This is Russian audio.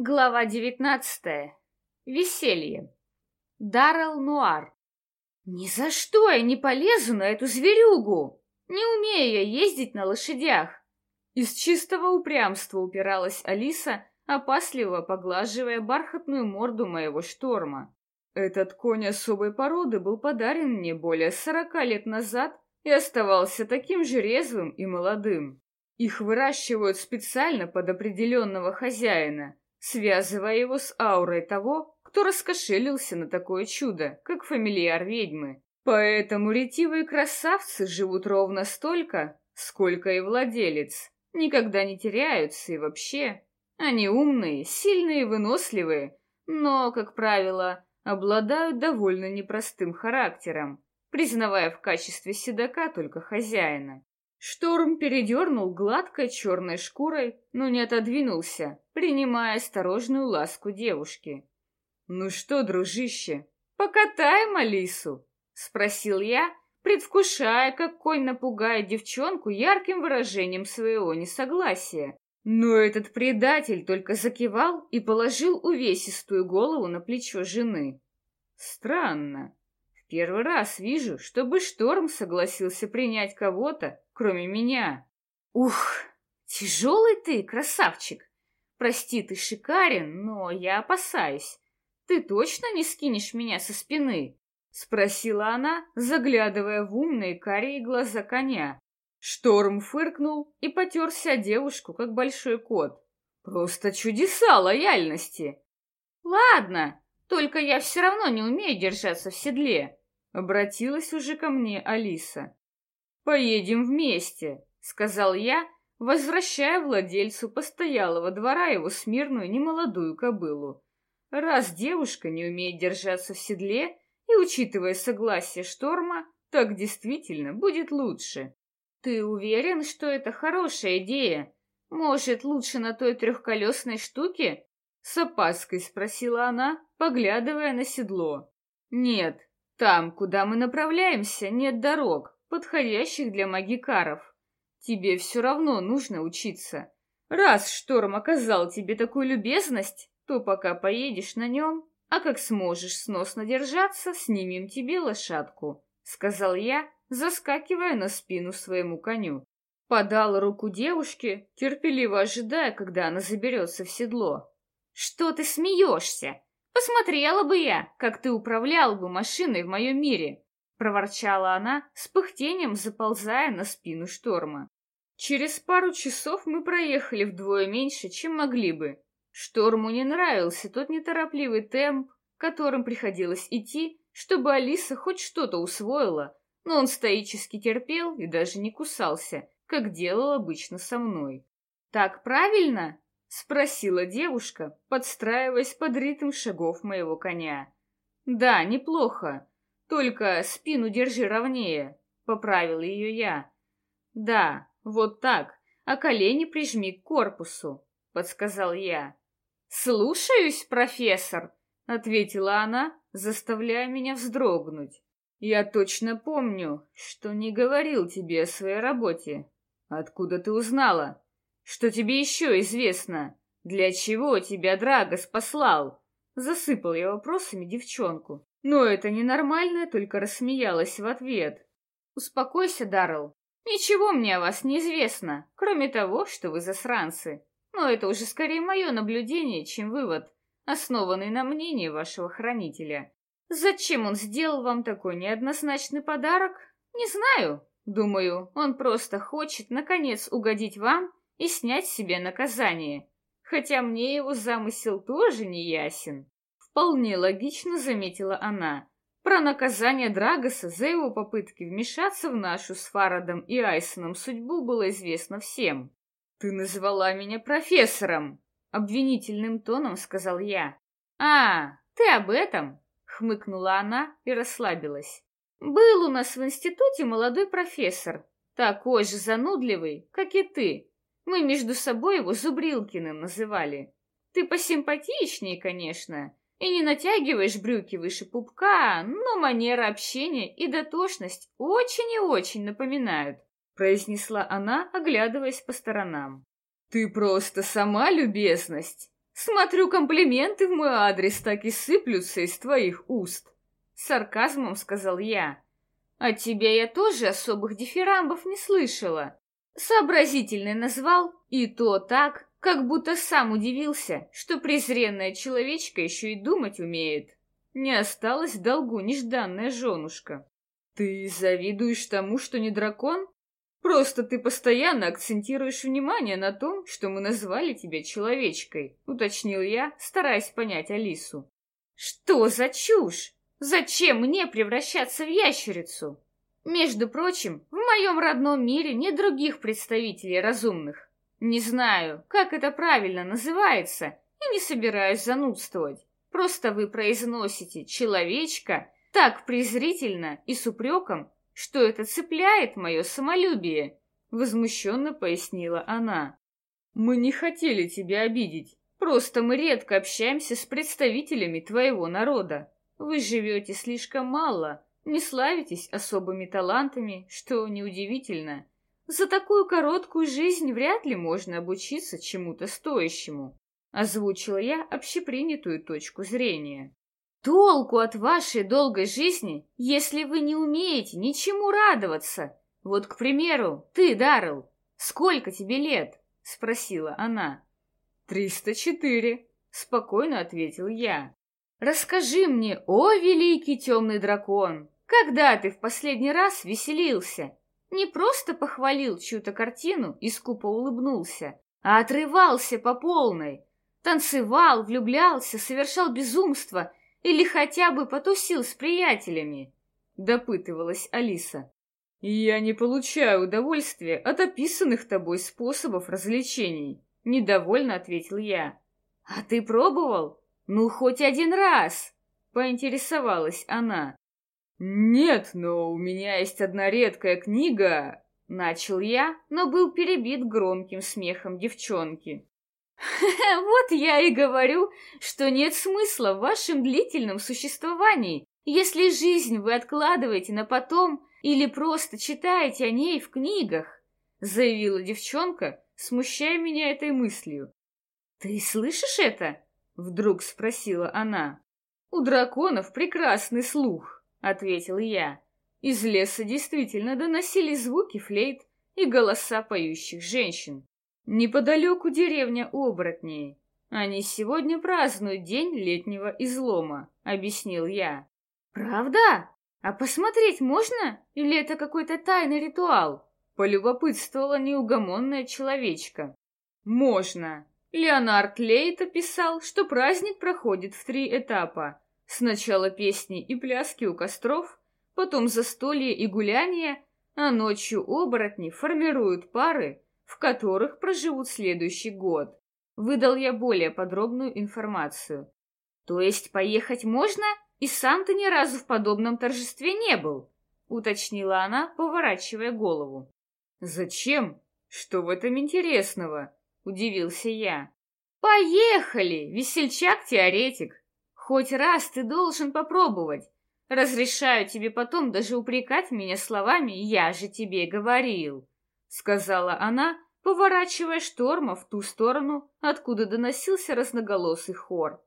Глава девятнадцатая. Веселье. Даррел Нуар. Ни за что я не полезу на эту зверюгу. Не умею я ездить на лошадях. Из чистого упрямства упиралась Алиса, опасливо поглаживая бархатную морду моего шторма. Этот конь особой породы был подарен мне более сорока лет назад и оставался таким же резвым и молодым. Их выращивают специально под определенного хозяина, связывая его с аурой того, кто раскошелился на такое чудо, как фамильяр ведьмы. Поэтому ретивые красавцы живут ровно столько, сколько и владелец. Никогда не теряются и вообще. Они умные, сильные и выносливые, но, как правило, обладают довольно непростым характером, признавая в качестве седока только хозяина. Шторм передернул гладкой черной шкурой, но не отодвинулся, принимая осторожную ласку девушки. «Ну что, дружище, покатаем Алису?» — спросил я, предвкушая, как конь напугает девчонку ярким выражением своего несогласия. Но этот предатель только закивал и положил увесистую голову на плечо жены. Странно. Первый раз вижу, чтобы Шторм согласился принять кого-то, кроме меня. Ух, тяжелый ты, красавчик. Прости, ты шикарен, но я опасаюсь. Ты точно не скинешь меня со спины? Спросила она, заглядывая в умные карие глаза коня. Шторм фыркнул и потерся девушку, как большой кот. Просто чудеса лояльности. Ладно, только я все равно не умею держаться в седле. Обратилась уже ко мне Алиса. «Поедем вместе», — сказал я, возвращая владельцу постоялого двора его смирную немолодую кобылу. Раз девушка не умеет держаться в седле, и, учитывая согласие шторма, так действительно будет лучше. Ты уверен, что это хорошая идея? Может, лучше на той трехколесной штуке? С опаской спросила она, поглядывая на седло. Нет, там, куда мы направляемся, нет дорог подходящих для магикаров. Тебе все равно нужно учиться. Раз шторм оказал тебе такую любезность, то пока поедешь на нем, а как сможешь сносно держаться, снимем тебе лошадку», — сказал я, заскакивая на спину своему коню. Подал руку девушке, терпеливо ожидая, когда она заберется в седло. «Что ты смеешься? Посмотрела бы я, как ты управлял бы машиной в моем мире проворчала она, с пыхтением заползая на спину шторма. Через пару часов мы проехали вдвое меньше, чем могли бы. Шторму не нравился тот неторопливый темп, которым приходилось идти, чтобы Алиса хоть что-то усвоила, но он стоически терпел и даже не кусался, как делал обычно со мной. «Так правильно?» — спросила девушка, подстраиваясь под ритм шагов моего коня. «Да, неплохо. Только спину держи ровнее, поправил ее я. Да, вот так, а колени прижми к корпусу, подсказал я. Слушаюсь, профессор, ответила она, заставляя меня вздрогнуть. Я точно помню, что не говорил тебе о своей работе. Откуда ты узнала? Что тебе еще известно? Для чего тебя Драгос послал? Засыпал я вопросами девчонку. Но это ненормальная только рассмеялась в ответ. «Успокойся, Даррелл. Ничего мне о вас не известно, кроме того, что вы засранцы. Но это уже скорее мое наблюдение, чем вывод, основанный на мнении вашего хранителя. Зачем он сделал вам такой неоднозначный подарок? Не знаю. Думаю, он просто хочет, наконец, угодить вам и снять себе наказание. Хотя мне его замысел тоже не ясен. Вполне логично заметила она. Про наказание Драгоса за его попытки вмешаться в нашу с Фарадом и Айсоном судьбу было известно всем. «Ты назвала меня профессором!» — обвинительным тоном сказал я. «А, ты об этом?» — хмыкнула она и расслабилась. «Был у нас в институте молодой профессор, такой же занудливый, как и ты. Мы между собой его Зубрилкиным называли. Ты посимпатичнее, конечно, и не натягиваешь брюки выше пупка, но манера общения и дотошность очень и очень напоминают, произнесла она, оглядываясь по сторонам. Ты просто сама любезность, Смотрю, комплименты в мой адрес так и сыплются из твоих уст. Сарказмом сказал я. От тебя я тоже особых дифирамбов не слышала. Сообразительный назвал, и то так, как будто сам удивился, что презренная человечка еще и думать умеет. Не осталось в долгу нежданная женушка. Ты завидуешь тому, что не дракон? Просто ты постоянно акцентируешь внимание на том, что мы назвали тебя человечкой, уточнил я, стараясь понять Алису. Что за чушь? Зачем мне превращаться в ящерицу? Между прочим, в моем родном мире нет других представителей разумных. Не знаю, как это правильно называется, и не собираюсь занудствовать. Просто вы произносите «человечка» так презрительно и с упреком, что это цепляет мое самолюбие», — возмущенно пояснила она. «Мы не хотели тебя обидеть, просто мы редко общаемся с представителями твоего народа. Вы живете слишком мало, не славитесь особыми талантами, что неудивительно. За такую короткую жизнь вряд ли можно обучиться чему-то стоящему», — озвучила я общепринятую точку зрения. Толку от вашей долгой жизни, если вы не умеете ничему радоваться. Вот, к примеру, ты, Даррелл, сколько тебе лет? Спросила она. Триста четыре, спокойно ответил я. Расскажи мне, о великий темный дракон, когда ты в последний раз веселился? Не просто похвалил чью-то картину и скупо улыбнулся, а отрывался по полной. Танцевал, влюблялся, совершал безумство или хотя бы потусил с приятелями?» — допытывалась Алиса. «Я не получаю удовольствия от описанных тобой способов развлечений», — недовольно ответил я. «А ты пробовал? Ну, хоть один раз!» — поинтересовалась она. «Нет, но у меня есть одна редкая книга», — начал я, но был перебит громким смехом девчонки. Вот я и говорю, что нет смысла в вашем длительном существовании, если жизнь вы откладываете на потом или просто читаете о ней в книгах, заявила девчонка, смущая меня этой мыслью. Ты слышишь это? Вдруг спросила она. У драконов прекрасный слух, ответил я. Из леса действительно доносились звуки флейт и голоса поющих женщин. Неподалеку деревня оборотней. Они сегодня празднуют день летнего излома, объяснил я. Правда? А посмотреть можно? Или это какой-то тайный ритуал? Полюбопытствовала неугомонная человечка. Можно. Леонард Лейт описал, что праздник проходит в три этапа. Сначала песни и пляски у костров, потом застолье и гуляние, а ночью оборотни формируют пары, в которых проживут следующий год. Выдал я более подробную информацию. То есть поехать можно, и сам ты ни разу в подобном торжестве не был? Уточнила она, поворачивая голову. Зачем? Что в этом интересного? Удивился я. Поехали, весельчак-теоретик. Хоть раз ты должен попробовать. Разрешаю тебе потом даже упрекать меня словами «я же тебе говорил». — сказала она, поворачивая шторма в ту сторону, откуда доносился разноголосый хор.